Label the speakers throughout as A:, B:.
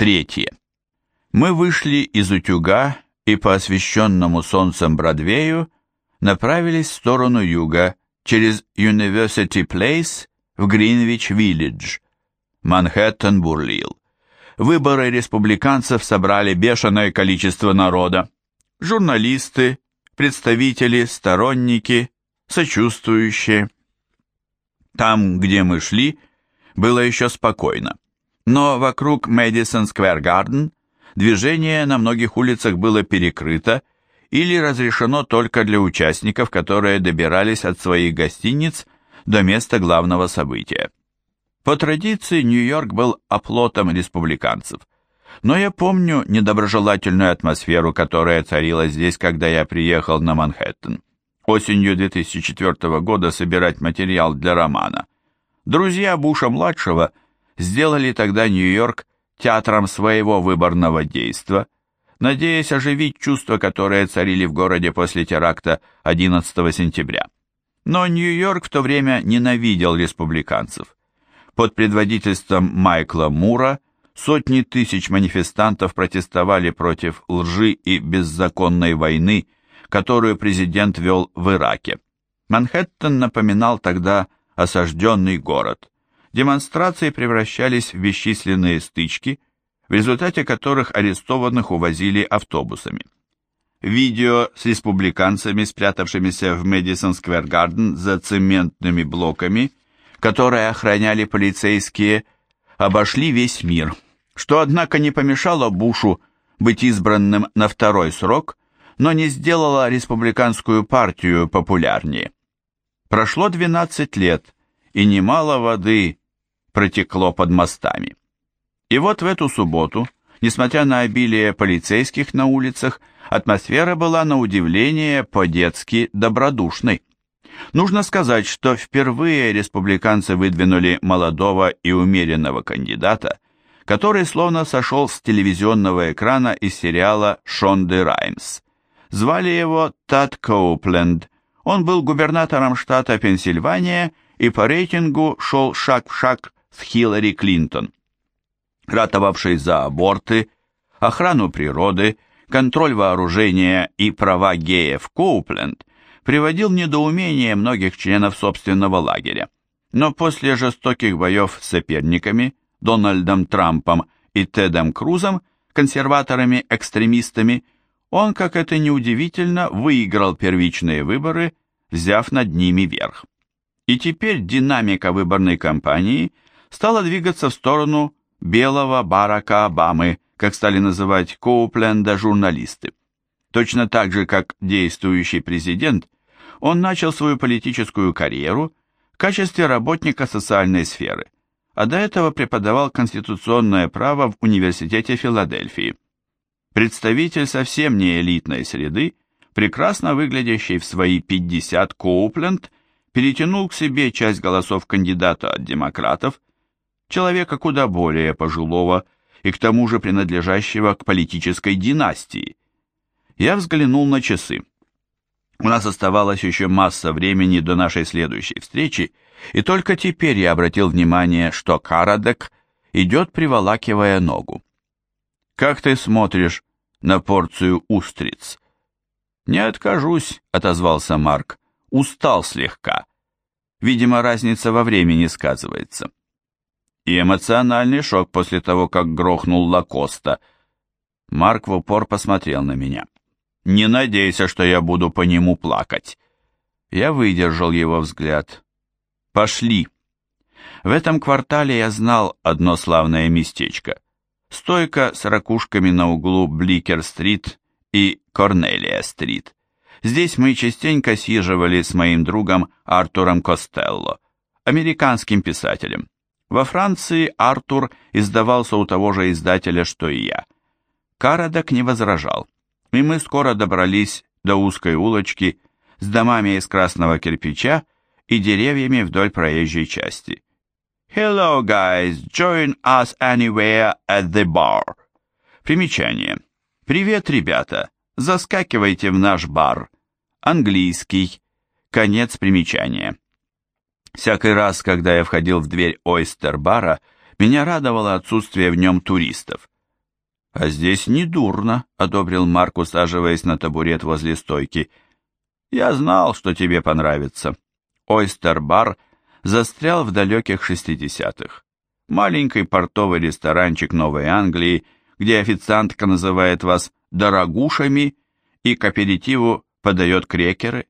A: Третье. Мы вышли из утюга и по освещенному солнцем Бродвею направились в сторону юга через University Place в Гринвич-Виллидж. Манхэттен бурлил. Выборы республиканцев собрали бешеное количество народа. Журналисты, представители, сторонники, сочувствующие. Там, где мы шли, было еще спокойно но вокруг Мэдисон Сквер Гарден движение на многих улицах было перекрыто или разрешено только для участников, которые добирались от своих гостиниц до места главного события. По традиции Нью-Йорк был оплотом республиканцев, но я помню недоброжелательную атмосферу, которая царила здесь, когда я приехал на Манхэттен. Осенью 2004 года собирать материал для романа. Друзья Буша-младшего сделали тогда Нью-Йорк театром своего выборного действа, надеясь оживить чувства, которые царили в городе после теракта 11 сентября. Но Нью-Йорк в то время ненавидел республиканцев. Под предводительством Майкла Мура сотни тысяч манифестантов протестовали против лжи и беззаконной войны, которую президент вел в Ираке. Манхэттен напоминал тогда осажденный город демонстрации превращались в бесчисленные стычки, в результате которых арестованных увозили автобусами. Видео с республиканцами, спрятавшимися в Мэдисон Сквер Гарден за цементными блоками, которые охраняли полицейские, обошли весь мир, что, однако, не помешало Бушу быть избранным на второй срок, но не сделало республиканскую партию популярнее. Прошло 12 лет, и немало воды протекло под мостами. И вот в эту субботу, несмотря на обилие полицейских на улицах, атмосфера была на удивление по-детски добродушной. Нужно сказать, что впервые республиканцы выдвинули молодого и умеренного кандидата, который словно сошел с телевизионного экрана из сериала «Шонды Раймс». Звали его Тад Коупленд. Он был губернатором штата Пенсильвания и по рейтингу шел шаг в шаг с Хиллари Клинтон. Ратовавший за аборты, охрану природы, контроль вооружения и права геев Коупленд приводил в недоумение многих членов собственного лагеря. Но после жестоких боев с соперниками, Дональдом Трампом и Тедом Крузом, консерваторами-экстремистами, он, как это неудивительно, выиграл первичные выборы, взяв над ними верх. И теперь динамика выборной кампании – стала двигаться в сторону белого барака Обамы, как стали называть Коупленда журналисты. Точно так же, как действующий президент, он начал свою политическую карьеру в качестве работника социальной сферы, а до этого преподавал конституционное право в Университете Филадельфии. Представитель совсем не элитной среды, прекрасно выглядящий в свои 50 Коупленд, перетянул к себе часть голосов кандидата от демократов, человека куда более пожилого и к тому же принадлежащего к политической династии. Я взглянул на часы. У нас оставалось еще масса времени до нашей следующей встречи, и только теперь я обратил внимание, что Карадек идет, приволакивая ногу. «Как ты смотришь на порцию устриц?» «Не откажусь», — отозвался Марк. «Устал слегка. Видимо, разница во времени сказывается» и эмоциональный шок после того, как грохнул Лакоста. Марк в упор посмотрел на меня. «Не надейся, что я буду по нему плакать». Я выдержал его взгляд. «Пошли». В этом квартале я знал одно славное местечко. Стойка с ракушками на углу Бликер-стрит и Корнелия-стрит. Здесь мы частенько сиживали с моим другом Артуром Костелло, американским писателем. Во Франции Артур издавался у того же издателя, что и я. Карадок не возражал, и мы скоро добрались до узкой улочки с домами из красного кирпича и деревьями вдоль проезжей части. «Hello, guys! Join us anywhere at the bar!» Примечание. «Привет, ребята! Заскакивайте в наш бар!» Английский. Конец примечания. Всякий раз, когда я входил в дверь ойстер-бара, меня радовало отсутствие в нем туристов. «А здесь не дурно», — одобрил Марк, усаживаясь на табурет возле стойки. «Я знал, что тебе понравится». Ойстер-бар застрял в далеких шестидесятых. Маленький портовый ресторанчик Новой Англии, где официантка называет вас «дорогушами» и к аперитиву подает крекеры.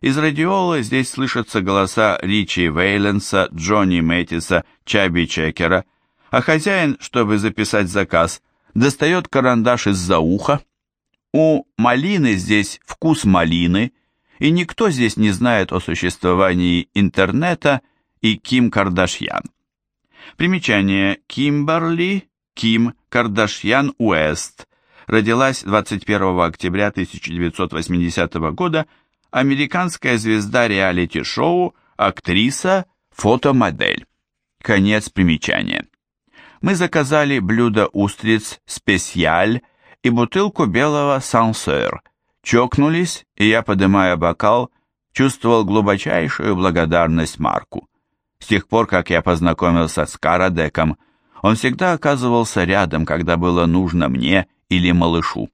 A: Из радиола здесь слышатся голоса Ричи Вейленса, Джонни Мэттиса, Чаби Чекера, а хозяин, чтобы записать заказ, достает карандаш из-за уха. У малины здесь вкус малины, и никто здесь не знает о существовании интернета и Ким Кардашьян. Примечание Кимберли Ким Кардашьян Уэст родилась 21 октября 1980 года американская звезда реалити-шоу, актриса, фотомодель. Конец примечания. Мы заказали блюдо устриц «Спесиаль» и бутылку белого «Сансер». Чокнулись, и я, поднимая бокал, чувствовал глубочайшую благодарность Марку. С тех пор, как я познакомился с Карадеком, он всегда оказывался рядом, когда было нужно мне или малышу.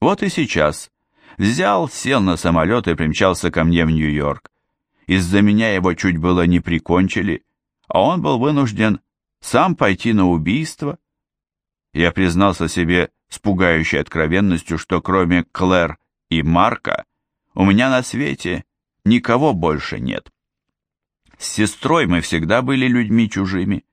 A: Вот и сейчас, взял, сел на самолет и примчался ко мне в Нью-Йорк. Из-за меня его чуть было не прикончили, а он был вынужден сам пойти на убийство. Я признался себе с пугающей откровенностью, что кроме Клэр и Марка у меня на свете никого больше нет. С сестрой мы всегда были людьми чужими.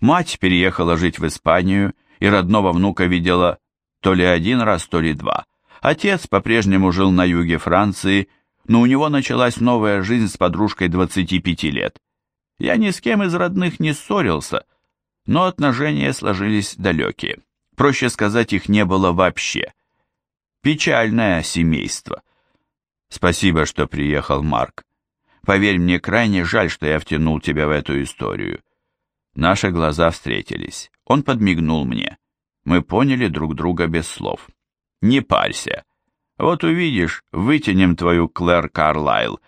A: Мать переехала жить в Испанию и родного внука видела то ли один раз, то ли два – Отец по-прежнему жил на юге Франции, но у него началась новая жизнь с подружкой 25 лет. Я ни с кем из родных не ссорился, но отношения сложились далекие. Проще сказать, их не было вообще. Печальное семейство. Спасибо, что приехал, Марк. Поверь мне, крайне жаль, что я втянул тебя в эту историю. Наши глаза встретились. Он подмигнул мне. Мы поняли друг друга без слов. Не парься. Вот увидишь, вытянем твою Клэр Карлайл.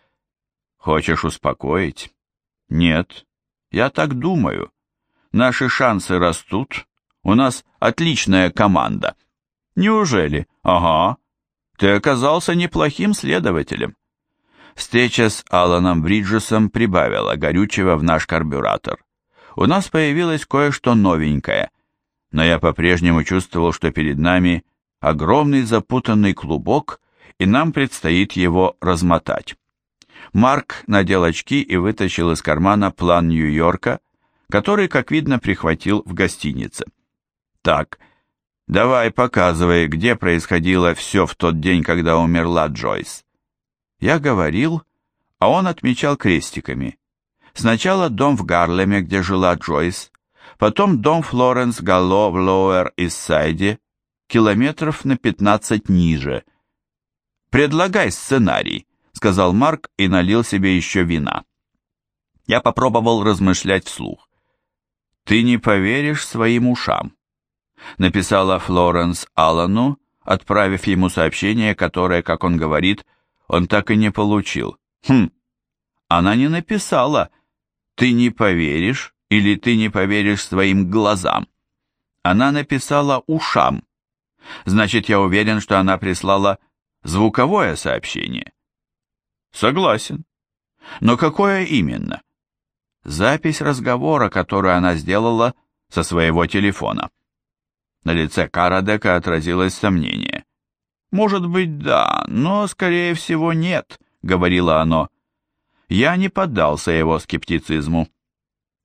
A: Хочешь успокоить? Нет. Я так думаю. Наши шансы растут. У нас отличная команда. Неужели? Ага. Ты оказался неплохим следователем. Встреча с Аланом Бриджесом прибавила горючего в наш карбюратор. У нас появилось кое-что новенькое, но я по-прежнему чувствовал, что перед нами огромный запутанный клубок, и нам предстоит его размотать. Марк надел очки и вытащил из кармана план Нью-Йорка, который, как видно, прихватил в гостинице. «Так, давай показывай, где происходило все в тот день, когда умерла Джойс». Я говорил, а он отмечал крестиками. Сначала дом в Гарлеме, где жила Джойс, потом дом Флоренс Галло в Лоуэр-Иссайде, километров на 15 ниже. «Предлагай сценарий», — сказал Марк и налил себе еще вина. Я попробовал размышлять вслух. «Ты не поверишь своим ушам», — написала Флоренс Аллану, отправив ему сообщение, которое, как он говорит, он так и не получил. «Хм, она не написала. Ты не поверишь или ты не поверишь своим глазам». Она написала «ушам», Значит, я уверен, что она прислала звуковое сообщение. Согласен. Но какое именно? Запись разговора, которую она сделала со своего телефона. На лице Карадека отразилось сомнение. «Может быть, да, но, скорее всего, нет», — говорило оно. Я не поддался его скептицизму.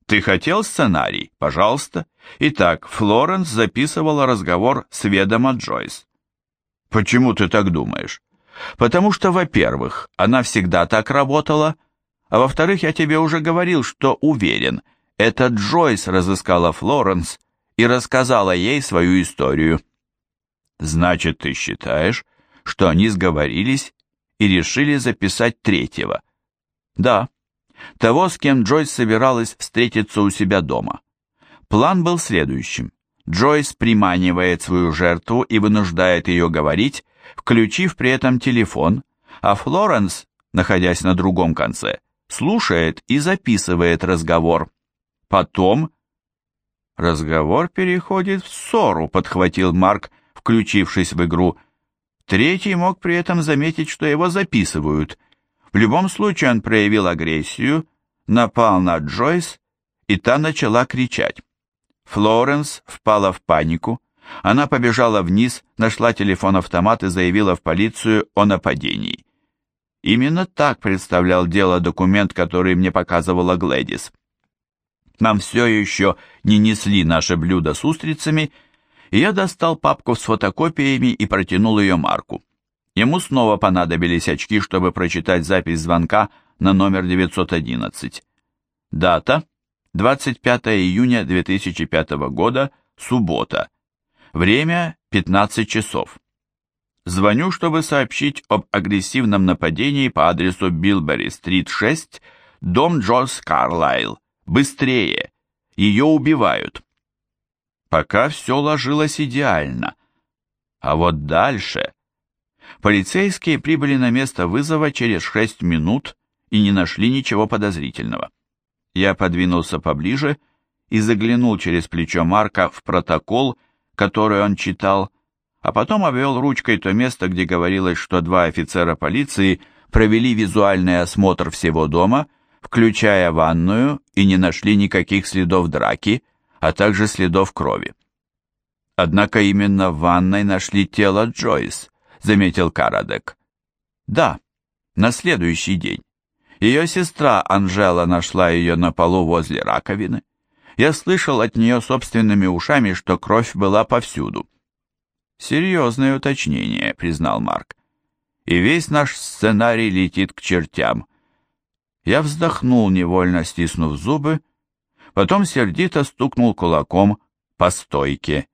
A: «Ты хотел сценарий? Пожалуйста. Итак, Флоренс записывала разговор с ведома Джойс. «Почему ты так думаешь?» «Потому что, во-первых, она всегда так работала, а во-вторых, я тебе уже говорил, что уверен, это Джойс разыскала Флоренс и рассказала ей свою историю». «Значит, ты считаешь, что они сговорились и решили записать третьего?» «Да, того, с кем Джойс собиралась встретиться у себя дома». План был следующим. Джойс приманивает свою жертву и вынуждает ее говорить, включив при этом телефон, а Флоренс, находясь на другом конце, слушает и записывает разговор. Потом... Разговор переходит в ссору, подхватил Марк, включившись в игру. Третий мог при этом заметить, что его записывают. В любом случае он проявил агрессию, напал на Джойс, и та начала кричать. Флоренс впала в панику. Она побежала вниз, нашла телефон-автомат и заявила в полицию о нападении. Именно так представлял дело документ, который мне показывала Глэдис. Нам все еще не несли наше блюдо с устрицами, и я достал папку с фотокопиями и протянул ее Марку. Ему снова понадобились очки, чтобы прочитать запись звонка на номер 911. Дата 25 июня 2005 года, суббота. Время 15 часов. Звоню, чтобы сообщить об агрессивном нападении по адресу Билбери-стрит 6, дом Джордж Карлайл. Быстрее! Ее убивают. Пока все ложилось идеально. А вот дальше... Полицейские прибыли на место вызова через 6 минут и не нашли ничего подозрительного. Я подвинулся поближе и заглянул через плечо Марка в протокол, который он читал, а потом обвел ручкой то место, где говорилось, что два офицера полиции провели визуальный осмотр всего дома, включая ванную, и не нашли никаких следов драки, а также следов крови. «Однако именно в ванной нашли тело Джойс», — заметил Карадек. «Да, на следующий день». Ее сестра Анжела нашла ее на полу возле раковины. Я слышал от нее собственными ушами, что кровь была повсюду. «Серьезное уточнение», — признал Марк. «И весь наш сценарий летит к чертям». Я вздохнул, невольно стиснув зубы, потом сердито стукнул кулаком по стойке.